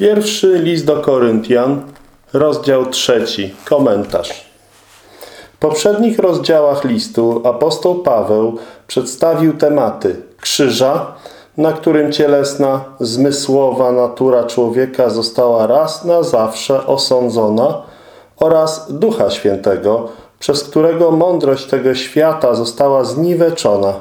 Pierwszy list do Koryntian, rozdział trzeci, komentarz. W poprzednich rozdziałach listu apostoł Paweł przedstawił tematy krzyża, na którym cielesna, zmysłowa natura człowieka została raz na zawsze osądzona oraz Ducha Świętego, przez którego mądrość tego świata została zniweczona.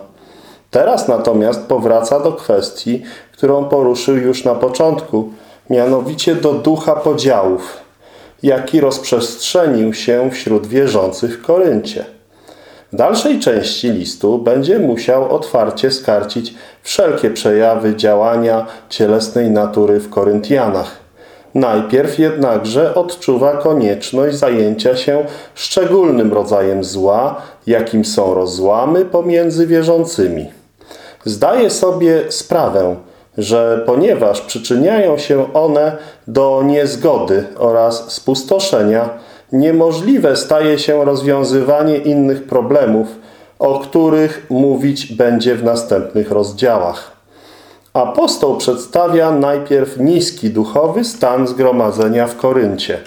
Teraz natomiast powraca do kwestii, którą poruszył już na początku, mianowicie do ducha podziałów, jaki rozprzestrzenił się wśród wierzących w Koryncie. W dalszej części listu będzie musiał otwarcie skarcić wszelkie przejawy działania cielesnej natury w Koryntianach. Najpierw jednakże odczuwa konieczność zajęcia się szczególnym rodzajem zła, jakim są rozłamy pomiędzy wierzącymi. Zdaje sobie sprawę, że ponieważ przyczyniają się one do niezgody oraz spustoszenia, niemożliwe staje się rozwiązywanie innych problemów, o których mówić będzie w następnych rozdziałach. Apostoł przedstawia najpierw niski duchowy stan zgromadzenia w Koryncie,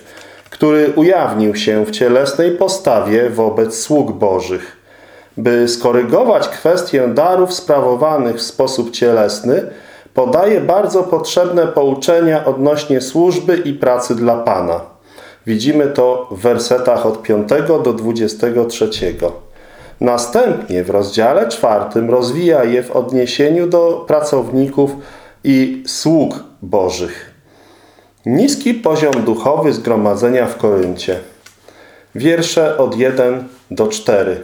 który ujawnił się w cielesnej postawie wobec sług bożych. By skorygować kwestię darów sprawowanych w sposób cielesny, podaje bardzo potrzebne pouczenia odnośnie służby i pracy dla Pana. Widzimy to w wersetach od 5 do 23. Następnie w rozdziale czwartym rozwija je w odniesieniu do pracowników i sług bożych. Niski poziom duchowy zgromadzenia w Koryncie. Wiersze od 1 do 4.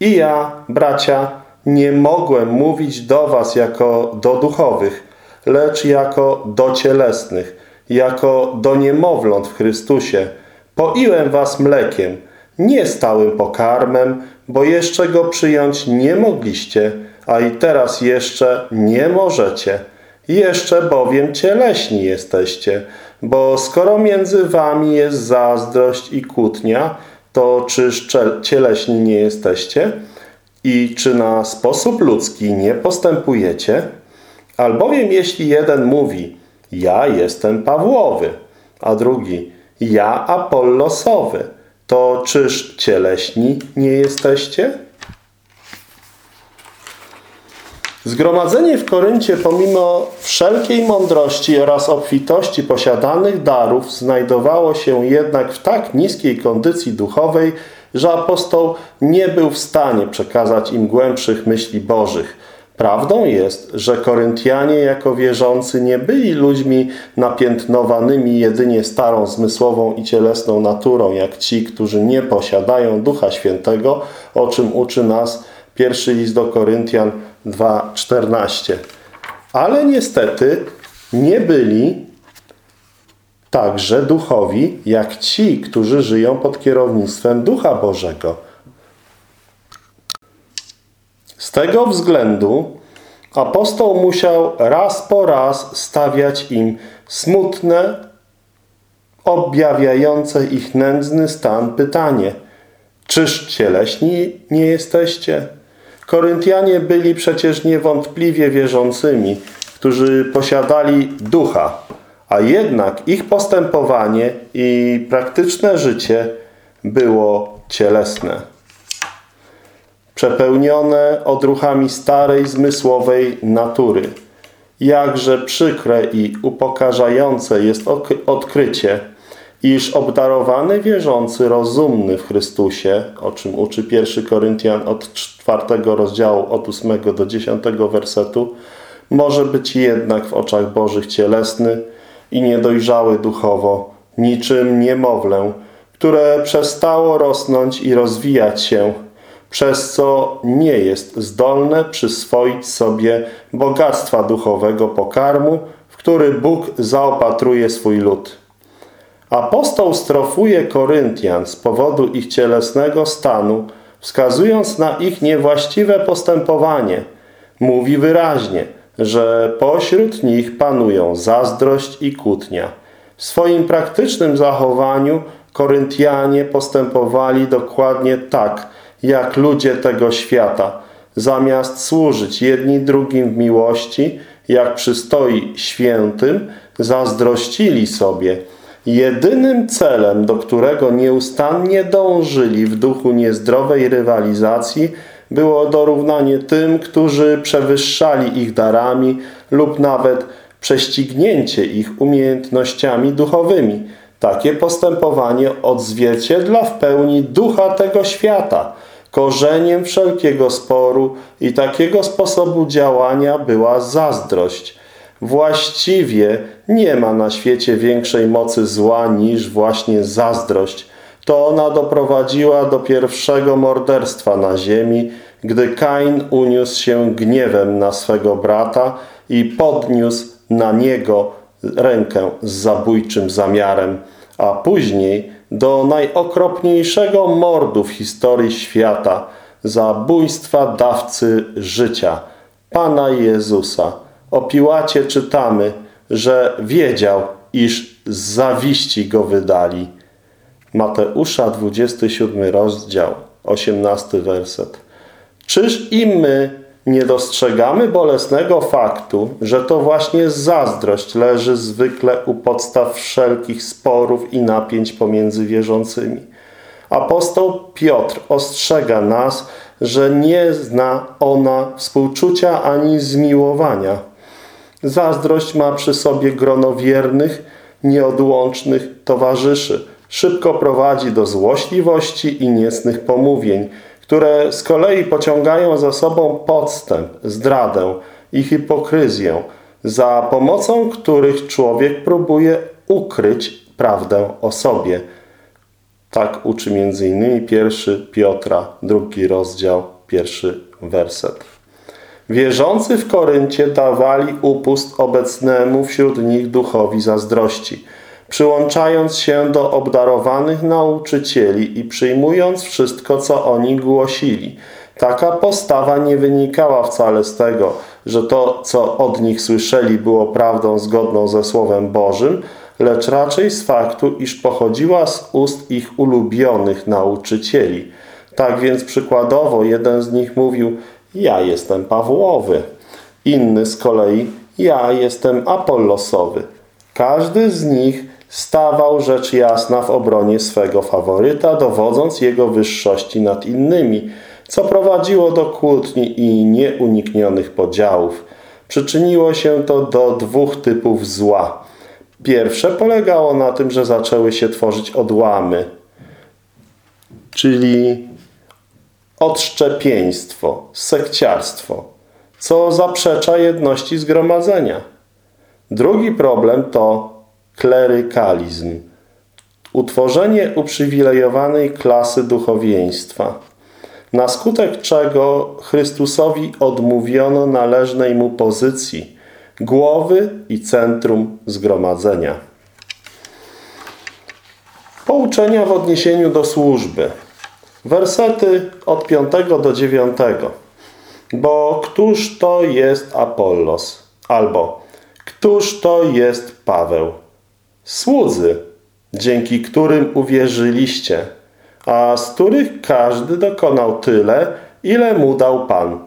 I ja, bracia, nie mogłem mówić do was jako do duchowych, lecz jako do cielesnych, jako do niemowląt w Chrystusie. Poiłem was mlekiem, nie stałym pokarmem, bo jeszcze go przyjąć nie mogliście, a i teraz jeszcze nie możecie. Jeszcze bowiem cieleśni jesteście, bo skoro między wami jest zazdrość i kłótnia, to czyż cieleśni nie jesteście? I czy na sposób ludzki nie postępujecie? Albowiem jeśli jeden mówi, ja jestem Pawłowy, a drugi, ja Apollosowy, to czyż cieleśni nie jesteście? Zgromadzenie w Koryncie pomimo wszelkiej mądrości oraz obfitości posiadanych darów znajdowało się jednak w tak niskiej kondycji duchowej, że apostoł nie był w stanie przekazać im głębszych myśli bożych. Prawdą jest, że Koryntianie jako wierzący nie byli ludźmi napiętnowanymi jedynie starą zmysłową i cielesną naturą, jak ci, którzy nie posiadają Ducha Świętego, o czym uczy nas pierwszy list do Koryntian 2,14. Ale niestety nie byli także duchowi, jak ci, którzy żyją pod kierownictwem Ducha Bożego. Z tego względu apostoł musiał raz po raz stawiać im smutne, objawiające ich nędzny stan pytanie Czyż cieleśni nie jesteście? Koryntianie byli przecież niewątpliwie wierzącymi, którzy posiadali ducha, a jednak ich postępowanie i praktyczne życie było cielesne. Przepełnione odruchami starej zmysłowej natury. Jakże przykre i upokarzające jest odkrycie, iż obdarowany wierzący rozumny w Chrystusie, o czym uczy 1 Koryntian od 4 rozdziału od 8 do 10 wersetu, może być jednak w oczach Bożych cielesny, i niedojrzały duchowo, niczym niemowlę, które przestało rosnąć i rozwijać się, przez co nie jest zdolne przyswoić sobie bogactwa duchowego pokarmu, w który Bóg zaopatruje swój lud. Apostoł strofuje Koryntian z powodu ich cielesnego stanu, wskazując na ich niewłaściwe postępowanie. Mówi wyraźnie – że pośród nich panują zazdrość i kłótnia. W swoim praktycznym zachowaniu Koryntianie postępowali dokładnie tak, jak ludzie tego świata. Zamiast służyć jedni drugim w miłości, jak przystoi świętym, zazdrościli sobie. Jedynym celem, do którego nieustannie dążyli w duchu niezdrowej rywalizacji, było dorównanie tym, którzy przewyższali ich darami lub nawet prześcignięcie ich umiejętnościami duchowymi. Takie postępowanie odzwierciedla w pełni ducha tego świata. Korzeniem wszelkiego sporu i takiego sposobu działania była zazdrość. Właściwie nie ma na świecie większej mocy zła niż właśnie zazdrość. To ona doprowadziła do pierwszego morderstwa na ziemi, gdy Kain uniósł się gniewem na swego brata i podniósł na niego rękę z zabójczym zamiarem, a później do najokropniejszego mordu w historii świata, zabójstwa dawcy życia, Pana Jezusa. O Piłacie czytamy, że wiedział, iż z zawiści go wydali. Mateusza 27 rozdział, 18 werset. Czyż i my nie dostrzegamy bolesnego faktu, że to właśnie zazdrość leży zwykle u podstaw wszelkich sporów i napięć pomiędzy wierzącymi. Apostoł Piotr ostrzega nas, że nie zna ona współczucia ani zmiłowania. Zazdrość ma przy sobie grono wiernych, nieodłącznych towarzyszy. Szybko prowadzi do złośliwości i niecnych pomówień, które z kolei pociągają za sobą podstęp, zdradę i hipokryzję, za pomocą których człowiek próbuje ukryć prawdę o sobie. Tak uczy m.in. pierwszy Piotra, drugi rozdział, pierwszy werset. Wierzący w Koryncie dawali upust obecnemu wśród nich duchowi zazdrości – przyłączając się do obdarowanych nauczycieli i przyjmując wszystko, co oni głosili. Taka postawa nie wynikała wcale z tego, że to, co od nich słyszeli, było prawdą zgodną ze Słowem Bożym, lecz raczej z faktu, iż pochodziła z ust ich ulubionych nauczycieli. Tak więc przykładowo jeden z nich mówił, ja jestem Pawłowy. Inny z kolei, ja jestem Apollosowy. Każdy z nich stawał rzecz jasna w obronie swego faworyta, dowodząc jego wyższości nad innymi, co prowadziło do kłótni i nieuniknionych podziałów. Przyczyniło się to do dwóch typów zła. Pierwsze polegało na tym, że zaczęły się tworzyć odłamy, czyli odszczepieństwo, sekciarstwo, co zaprzecza jedności zgromadzenia. Drugi problem to klerykalizm. Utworzenie uprzywilejowanej klasy duchowieństwa, na skutek czego Chrystusowi odmówiono należnej mu pozycji głowy i centrum zgromadzenia. Pouczenia w odniesieniu do służby. Wersety od 5 do 9. Bo któż to jest Apollos? Albo któż to jest Paweł? Słudzy, dzięki którym uwierzyliście, a z których każdy dokonał tyle, ile mu dał Pan.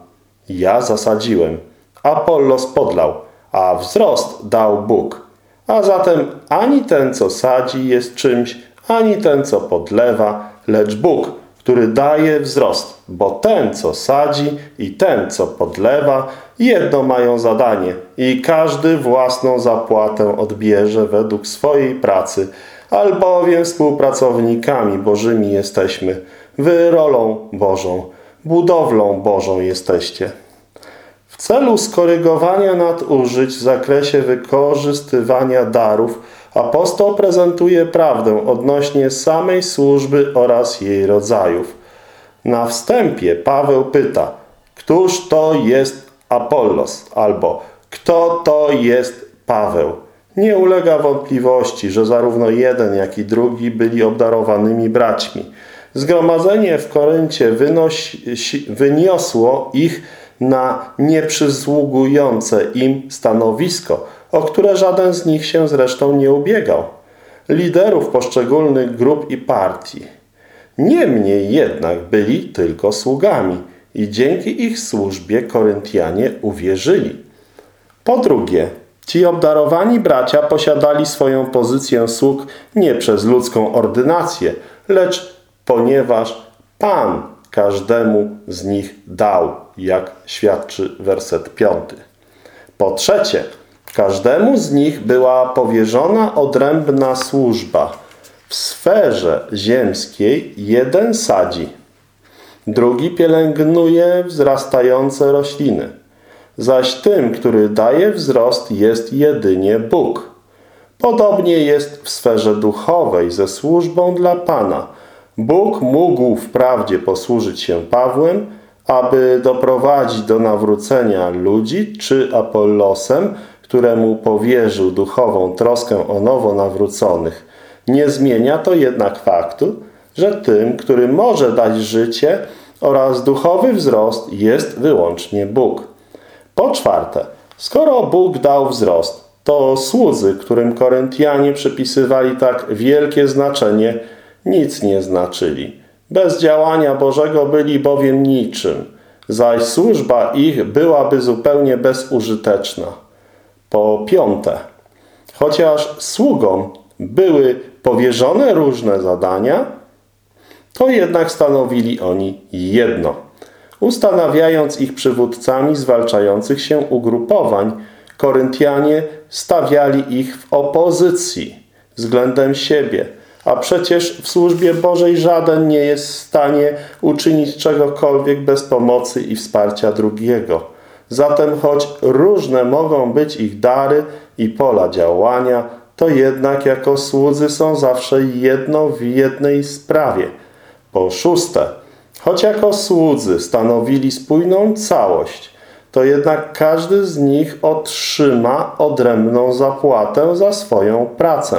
Ja zasadziłem, Apollos podlał, a wzrost dał Bóg. A zatem ani ten, co sadzi, jest czymś, ani ten, co podlewa, lecz Bóg, który daje wzrost, bo ten, co sadzi i ten, co podlewa, jedno mają zadanie i każdy własną zapłatę odbierze według swojej pracy, albowiem współpracownikami Bożymi jesteśmy, wy rolą Bożą, budowlą Bożą jesteście. W celu skorygowania nadużyć w zakresie wykorzystywania darów apostoł prezentuje prawdę odnośnie samej służby oraz jej rodzajów. Na wstępie Paweł pyta, któż to jest Apollos albo kto to jest Paweł? Nie ulega wątpliwości, że zarówno jeden, jak i drugi byli obdarowanymi braćmi. Zgromadzenie w Koryncie wynosi, wyniosło ich na nieprzysługujące im stanowisko, o które żaden z nich się zresztą nie ubiegał. Liderów poszczególnych grup i partii. Niemniej jednak byli tylko sługami i dzięki ich służbie Koryntianie uwierzyli. Po drugie, ci obdarowani bracia posiadali swoją pozycję sług nie przez ludzką ordynację, lecz ponieważ Pan każdemu z nich dał, jak świadczy werset piąty. Po trzecie, każdemu z nich była powierzona odrębna służba. W sferze ziemskiej jeden sadzi, drugi pielęgnuje wzrastające rośliny, zaś tym, który daje wzrost jest jedynie Bóg. Podobnie jest w sferze duchowej ze służbą dla Pana. Bóg mógł wprawdzie posłużyć się Pawłem, aby doprowadzić do nawrócenia ludzi, czy Apollosem, któremu powierzył duchową troskę o nowo nawróconych. Nie zmienia to jednak faktu, że tym, który może dać życie oraz duchowy wzrost jest wyłącznie Bóg. Po czwarte, skoro Bóg dał wzrost, to słudzy, którym Koryntianie przypisywali tak wielkie znaczenie, nic nie znaczyli. Bez działania Bożego byli bowiem niczym, zaś służba ich byłaby zupełnie bezużyteczna. Po piąte, chociaż sługom były powierzone różne zadania, to jednak stanowili oni jedno. Ustanawiając ich przywódcami zwalczających się ugrupowań, Koryntianie stawiali ich w opozycji względem siebie, a przecież w służbie Bożej żaden nie jest w stanie uczynić czegokolwiek bez pomocy i wsparcia drugiego. Zatem choć różne mogą być ich dary i pola działania, to jednak jako słudzy są zawsze jedno w jednej sprawie. Po szóste, choć jako słudzy stanowili spójną całość, to jednak każdy z nich otrzyma odrębną zapłatę za swoją pracę.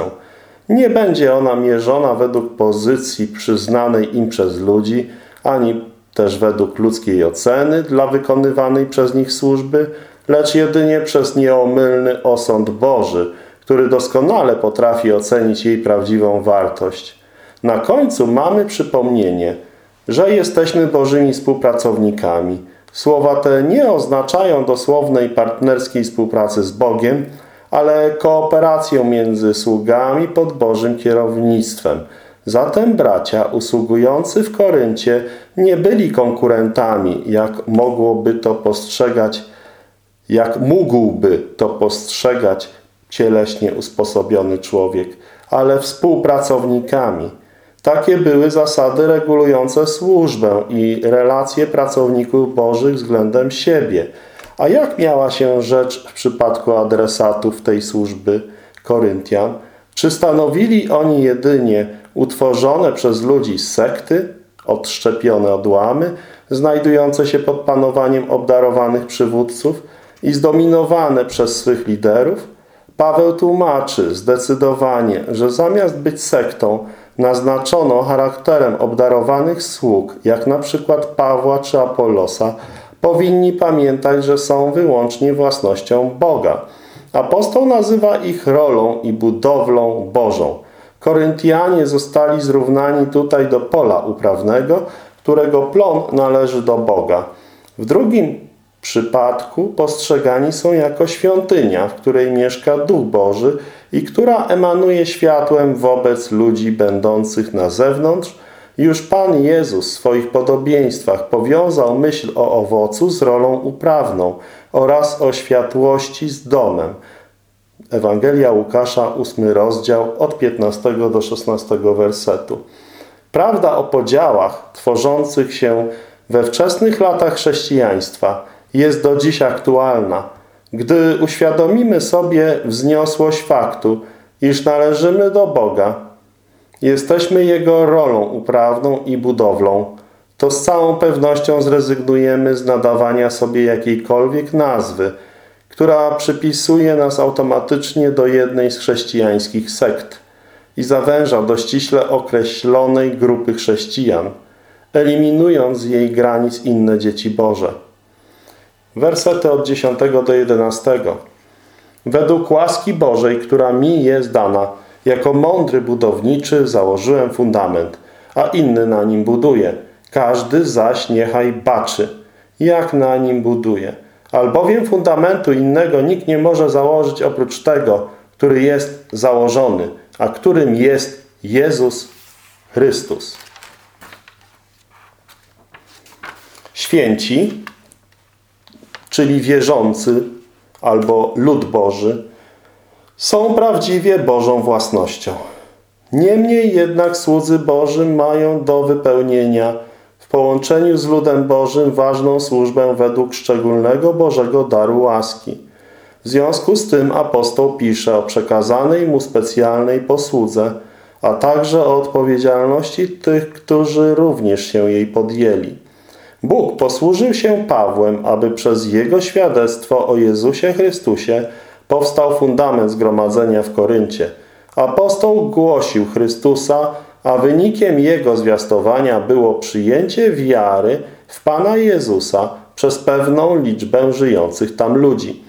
Nie będzie ona mierzona według pozycji przyznanej im przez ludzi, ani też według ludzkiej oceny dla wykonywanej przez nich służby, lecz jedynie przez nieomylny osąd Boży, który doskonale potrafi ocenić jej prawdziwą wartość. Na końcu mamy przypomnienie, że jesteśmy Bożymi współpracownikami. Słowa te nie oznaczają dosłownej partnerskiej współpracy z Bogiem, ale kooperację między sługami pod Bożym kierownictwem. Zatem bracia usługujący w Koryncie nie byli konkurentami, jak mogłoby to postrzegać, jak mógłby to postrzegać cieleśnie usposobiony człowiek, ale współpracownikami. Takie były zasady regulujące służbę i relacje pracowników bożych względem siebie. A jak miała się rzecz w przypadku adresatów tej służby Koryntian? Czy stanowili oni jedynie utworzone przez ludzi sekty, odszczepione odłamy, znajdujące się pod panowaniem obdarowanych przywódców i zdominowane przez swych liderów? Paweł tłumaczy zdecydowanie, że zamiast być sektą, naznaczono charakterem obdarowanych sług, jak na przykład Pawła czy Apollosa, powinni pamiętać, że są wyłącznie własnością Boga. Apostoł nazywa ich rolą i budowlą Bożą. Koryntianie zostali zrównani tutaj do pola uprawnego, którego plon należy do Boga. W drugim przypadku postrzegani są jako świątynia, w której mieszka Duch Boży i która emanuje światłem wobec ludzi będących na zewnątrz, już Pan Jezus w swoich podobieństwach powiązał myśl o owocu z rolą uprawną oraz o światłości z domem. Ewangelia Łukasza, 8 rozdział, od 15 do 16 wersetu. Prawda o podziałach tworzących się we wczesnych latach chrześcijaństwa jest do dziś aktualna, gdy uświadomimy sobie wzniosłość faktu, iż należymy do Boga, jesteśmy Jego rolą uprawną i budowlą, to z całą pewnością zrezygnujemy z nadawania sobie jakiejkolwiek nazwy, która przypisuje nas automatycznie do jednej z chrześcijańskich sekt i zawęża do ściśle określonej grupy chrześcijan, eliminując z jej granic inne dzieci Boże. Wersety od 10 do 11. Według łaski Bożej, która mi jest dana, jako mądry budowniczy założyłem fundament, a inny na nim buduje. Każdy zaś niechaj baczy, jak na nim buduje. Albowiem fundamentu innego nikt nie może założyć oprócz tego, który jest założony, a którym jest Jezus Chrystus. Święci, czyli wierzący albo lud Boży, są prawdziwie Bożą własnością. Niemniej jednak słudzy Boży mają do wypełnienia połączeniu z ludem Bożym ważną służbę według szczególnego Bożego daru łaski. W związku z tym apostoł pisze o przekazanej mu specjalnej posłudze, a także o odpowiedzialności tych, którzy również się jej podjęli. Bóg posłużył się Pawłem, aby przez jego świadectwo o Jezusie Chrystusie powstał fundament zgromadzenia w Koryncie. Apostoł głosił Chrystusa, a wynikiem jego zwiastowania było przyjęcie wiary w Pana Jezusa przez pewną liczbę żyjących tam ludzi.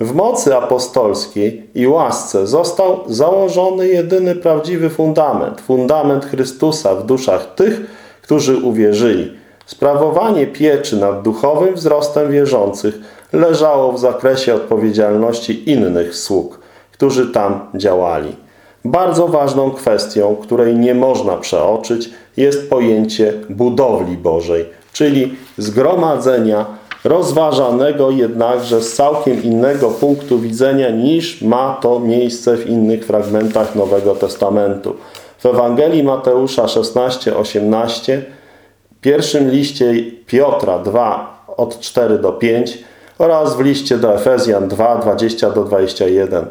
W mocy apostolskiej i łasce został założony jedyny prawdziwy fundament, fundament Chrystusa w duszach tych, którzy uwierzyli. Sprawowanie pieczy nad duchowym wzrostem wierzących leżało w zakresie odpowiedzialności innych sług, którzy tam działali. Bardzo ważną kwestią, której nie można przeoczyć, jest pojęcie budowli Bożej, czyli zgromadzenia rozważanego jednakże z całkiem innego punktu widzenia niż ma to miejsce w innych fragmentach Nowego Testamentu. W Ewangelii Mateusza 16-18, pierwszym liście Piotra 2 od 4 do 5 oraz w liście do Efezjan 2, 20 do 21.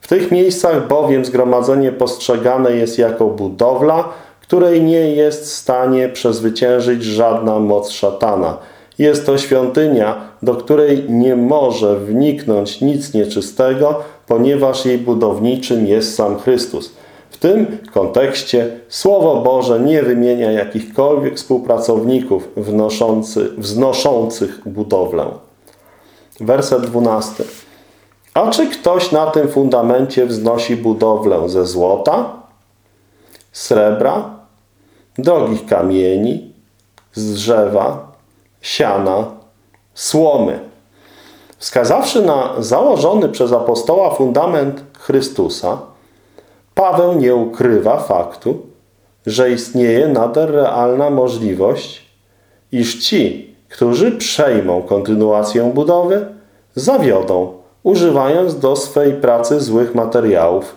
W tych miejscach bowiem zgromadzenie postrzegane jest jako budowla, której nie jest w stanie przezwyciężyć żadna moc szatana. Jest to świątynia, do której nie może wniknąć nic nieczystego, ponieważ jej budowniczym jest sam Chrystus. W tym kontekście Słowo Boże nie wymienia jakichkolwiek współpracowników wnoszący, wznoszących budowlę. Werset 12. A czy ktoś na tym fundamencie wznosi budowlę ze złota, srebra, drogich kamieni, z drzewa, siana, słomy? Wskazawszy na założony przez apostoła fundament Chrystusa, Paweł nie ukrywa faktu, że istnieje nader realna możliwość, iż ci, którzy przejmą kontynuację budowy, zawiodą, używając do swej pracy złych materiałów.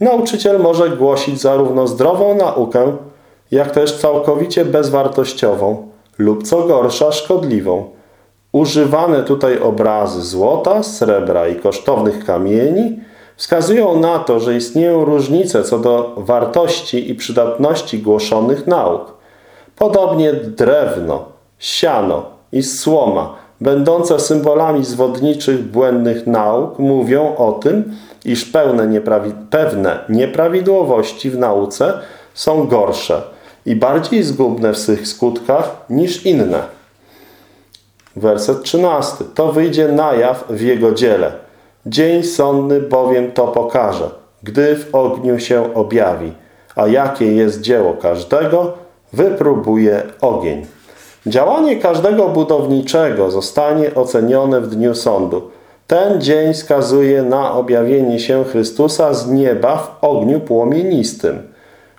Nauczyciel może głosić zarówno zdrową naukę, jak też całkowicie bezwartościową lub co gorsza szkodliwą. Używane tutaj obrazy złota, srebra i kosztownych kamieni wskazują na to, że istnieją różnice co do wartości i przydatności głoszonych nauk. Podobnie drewno, siano i słoma, będące symbolami zwodniczych błędnych nauk, mówią o tym, iż pełne nieprawi pewne nieprawidłowości w nauce są gorsze i bardziej zgubne w swych skutkach niż inne. Werset 13. To wyjdzie na jaw w jego dziele. Dzień sądny bowiem to pokaże, gdy w ogniu się objawi. A jakie jest dzieło każdego, wypróbuje ogień. Działanie każdego budowniczego zostanie ocenione w dniu sądu. Ten dzień skazuje na objawienie się Chrystusa z nieba w ogniu płomienistym.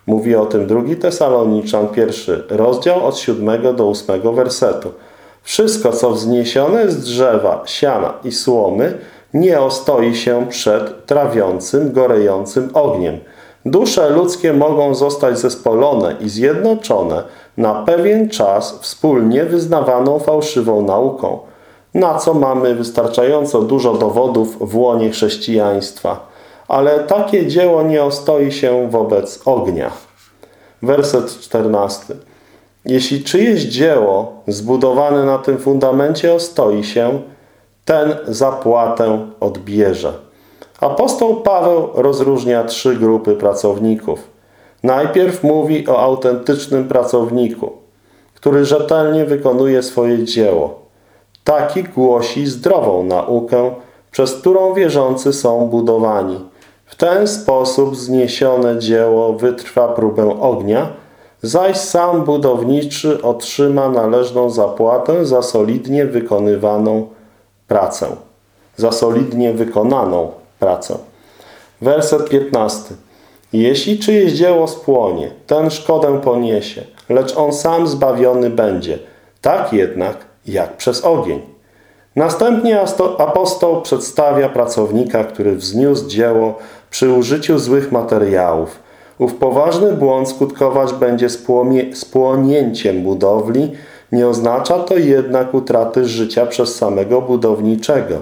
Mówi o tym drugi Tesaloniczan, pierwszy rozdział od 7 do 8 wersetu. Wszystko, co wzniesione z drzewa, siana i słomy, nie ostoi się przed trawiącym, gorejącym ogniem. Dusze ludzkie mogą zostać zespolone i zjednoczone na pewien czas wspólnie wyznawaną fałszywą nauką, na co mamy wystarczająco dużo dowodów w łonie chrześcijaństwa. Ale takie dzieło nie ostoi się wobec ognia. Werset 14. Jeśli czyjeś dzieło zbudowane na tym fundamencie ostoi się, ten zapłatę odbierze. Apostoł Paweł rozróżnia trzy grupy pracowników. Najpierw mówi o autentycznym pracowniku, który rzetelnie wykonuje swoje dzieło. Taki głosi zdrową naukę, przez którą wierzący są budowani. W ten sposób zniesione dzieło wytrwa próbę ognia, zaś sam budowniczy otrzyma należną zapłatę za solidnie wykonywaną pracę, za solidnie wykonaną pracę. Werset 15. Jeśli czyjeś dzieło spłonie, ten szkodę poniesie, lecz on sam zbawiony będzie, tak jednak jak przez ogień. Następnie apostoł przedstawia pracownika, który wzniósł dzieło przy użyciu złych materiałów. Ów poważny błąd skutkować będzie spłonięciem budowli, nie oznacza to jednak utraty życia przez samego budowniczego.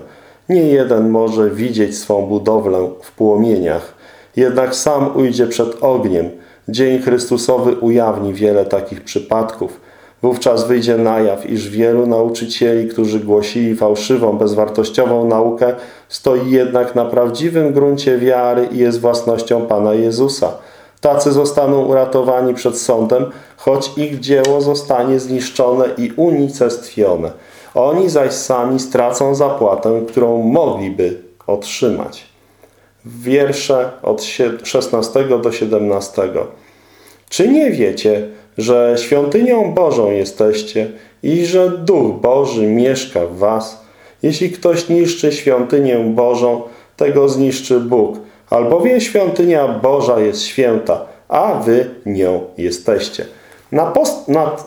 Nie jeden może widzieć swą budowlę w płomieniach, jednak sam ujdzie przed ogniem. Dzień Chrystusowy ujawni wiele takich przypadków. Wówczas wyjdzie na jaw, iż wielu nauczycieli, którzy głosili fałszywą, bezwartościową naukę, stoi jednak na prawdziwym gruncie wiary i jest własnością Pana Jezusa. Tacy zostaną uratowani przed sądem, choć ich dzieło zostanie zniszczone i unicestwione. Oni zaś sami stracą zapłatę, którą mogliby otrzymać. Wiersze od 16 do 17. Czy nie wiecie, że świątynią Bożą jesteście i że Duch Boży mieszka w was? Jeśli ktoś niszczy świątynię Bożą, tego zniszczy Bóg, albowiem świątynia Boża jest święta, a wy nią jesteście.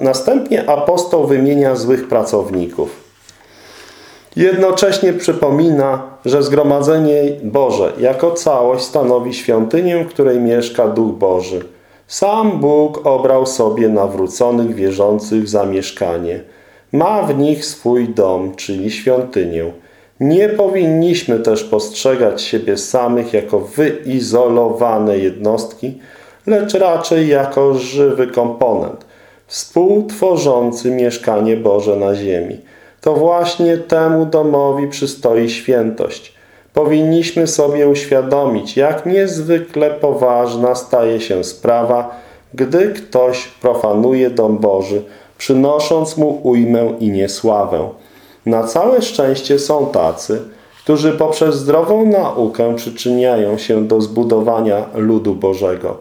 Następnie apostoł wymienia złych pracowników. Jednocześnie przypomina, że zgromadzenie Boże jako całość stanowi świątynię, w której mieszka Duch Boży. Sam Bóg obrał sobie nawróconych wierzących za mieszkanie. Ma w nich swój dom, czyli świątynię. Nie powinniśmy też postrzegać siebie samych jako wyizolowane jednostki, lecz raczej jako żywy komponent, współtworzący mieszkanie Boże na ziemi. To właśnie temu domowi przystoi świętość. Powinniśmy sobie uświadomić, jak niezwykle poważna staje się sprawa, gdy ktoś profanuje dom Boży, przynosząc mu ujmę i niesławę. Na całe szczęście są tacy, którzy poprzez zdrową naukę przyczyniają się do zbudowania ludu Bożego.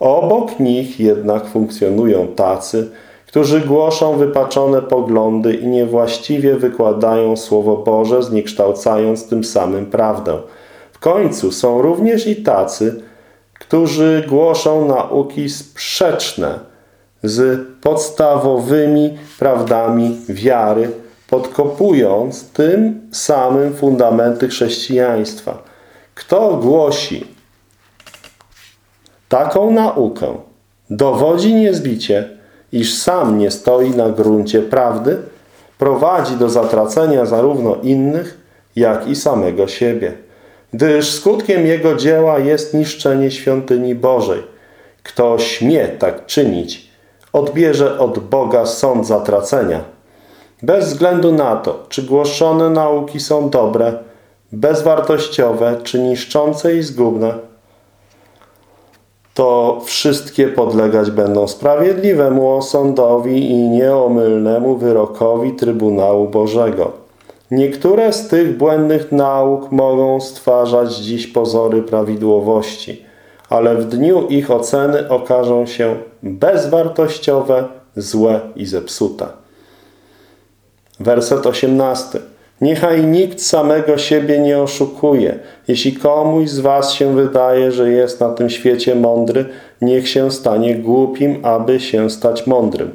Obok nich jednak funkcjonują tacy, którzy głoszą wypaczone poglądy i niewłaściwie wykładają Słowo Boże, zniekształcając tym samym prawdę. W końcu są również i tacy, którzy głoszą nauki sprzeczne z podstawowymi prawdami wiary, podkopując tym samym fundamenty chrześcijaństwa. Kto głosi taką naukę, dowodzi niezbicie, iż sam nie stoi na gruncie prawdy, prowadzi do zatracenia zarówno innych, jak i samego siebie. Gdyż skutkiem jego dzieła jest niszczenie świątyni Bożej. Kto śmie tak czynić, odbierze od Boga sąd zatracenia. Bez względu na to, czy głoszone nauki są dobre, bezwartościowe, czy niszczące i zgubne, to wszystkie podlegać będą sprawiedliwemu osądowi i nieomylnemu wyrokowi Trybunału Bożego. Niektóre z tych błędnych nauk mogą stwarzać dziś pozory prawidłowości, ale w dniu ich oceny okażą się bezwartościowe, złe i zepsute. Werset 18. Niechaj nikt samego siebie nie oszukuje. Jeśli komuś z was się wydaje, że jest na tym świecie mądry, niech się stanie głupim, aby się stać mądrym.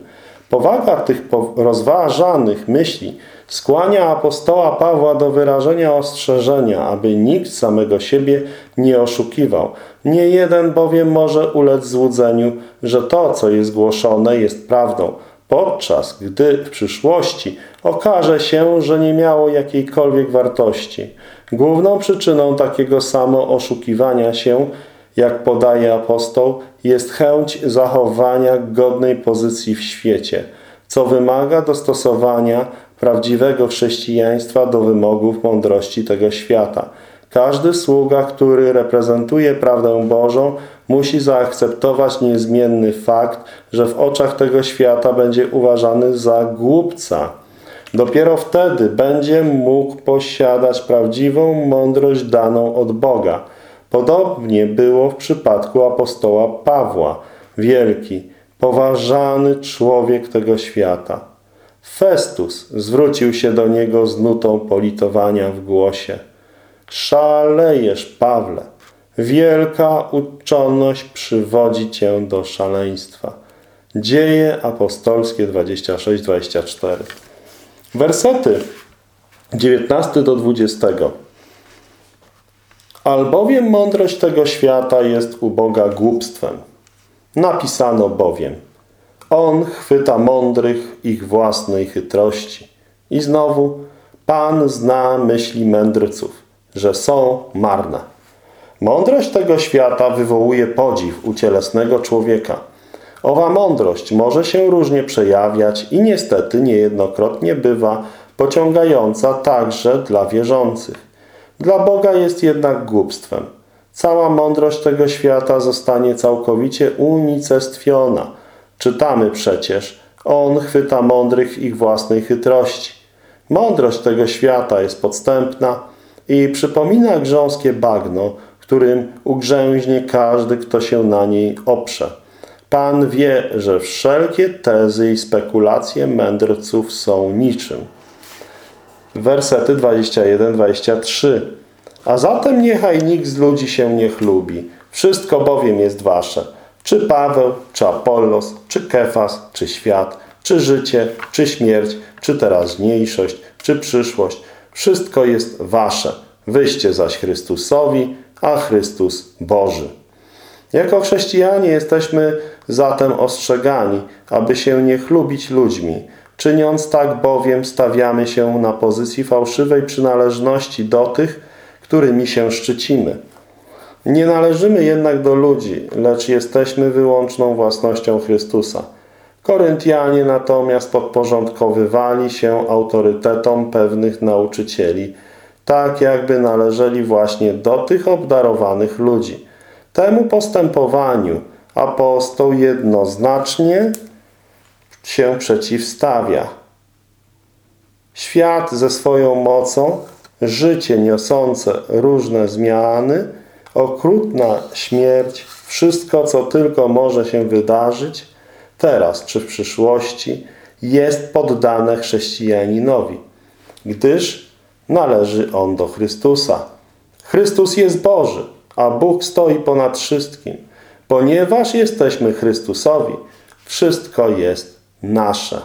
Powaga tych rozważanych myśli skłania apostoła Pawła do wyrażenia ostrzeżenia, aby nikt samego siebie nie oszukiwał. Nie jeden bowiem może ulec złudzeniu, że to, co jest głoszone, jest prawdą – podczas gdy w przyszłości okaże się, że nie miało jakiejkolwiek wartości. Główną przyczyną takiego samo oszukiwania się, jak podaje apostoł, jest chęć zachowania godnej pozycji w świecie, co wymaga dostosowania prawdziwego chrześcijaństwa do wymogów mądrości tego świata – każdy sługa, który reprezentuje prawdę Bożą, musi zaakceptować niezmienny fakt, że w oczach tego świata będzie uważany za głupca. Dopiero wtedy będzie mógł posiadać prawdziwą mądrość daną od Boga. Podobnie było w przypadku apostoła Pawła. Wielki, poważany człowiek tego świata. Festus zwrócił się do niego z nutą politowania w głosie. Szalejesz, Pawle. Wielka uczonność przywodzi cię do szaleństwa. Dzieje apostolskie 26-24 Wersety 19 do 20 Albowiem mądrość tego świata jest u Boga głupstwem. Napisano bowiem On chwyta mądrych ich własnej chytrości. I znowu Pan zna myśli mędrców, że są marne. Mądrość tego świata wywołuje podziw u cielesnego człowieka. Owa mądrość może się różnie przejawiać i niestety niejednokrotnie bywa pociągająca także dla wierzących. Dla Boga jest jednak głupstwem. Cała mądrość tego świata zostanie całkowicie unicestwiona. Czytamy przecież, On chwyta mądrych ich własnej chytrości. Mądrość tego świata jest podstępna i przypomina grząskie bagno, którym ugrzęźnie każdy, kto się na niej oprze. Pan wie, że wszelkie tezy i spekulacje mędrców są niczym. Wersety 21-23 A zatem niechaj nikt z ludzi się nie chlubi. Wszystko bowiem jest wasze. Czy Paweł, czy Apollos, czy Kefas, czy świat, czy życie, czy śmierć, czy teraźniejszość, czy przyszłość. Wszystko jest wasze. Wyście zaś Chrystusowi, a Chrystus Boży. Jako chrześcijanie jesteśmy zatem ostrzegani, aby się nie chlubić ludźmi. Czyniąc tak bowiem stawiamy się na pozycji fałszywej przynależności do tych, którymi się szczycimy. Nie należymy jednak do ludzi, lecz jesteśmy wyłączną własnością Chrystusa. Koryntianie natomiast podporządkowywali się autorytetom pewnych nauczycieli, tak jakby należeli właśnie do tych obdarowanych ludzi. Temu postępowaniu apostoł jednoznacznie się przeciwstawia. Świat ze swoją mocą, życie niosące różne zmiany, okrutna śmierć, wszystko co tylko może się wydarzyć, teraz czy w przyszłości, jest poddane chrześcijaninowi, gdyż należy on do Chrystusa. Chrystus jest Boży, a Bóg stoi ponad wszystkim. Ponieważ jesteśmy Chrystusowi, wszystko jest nasze.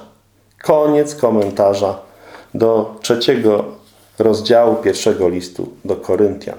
Koniec komentarza do trzeciego rozdziału pierwszego listu do Koryntian.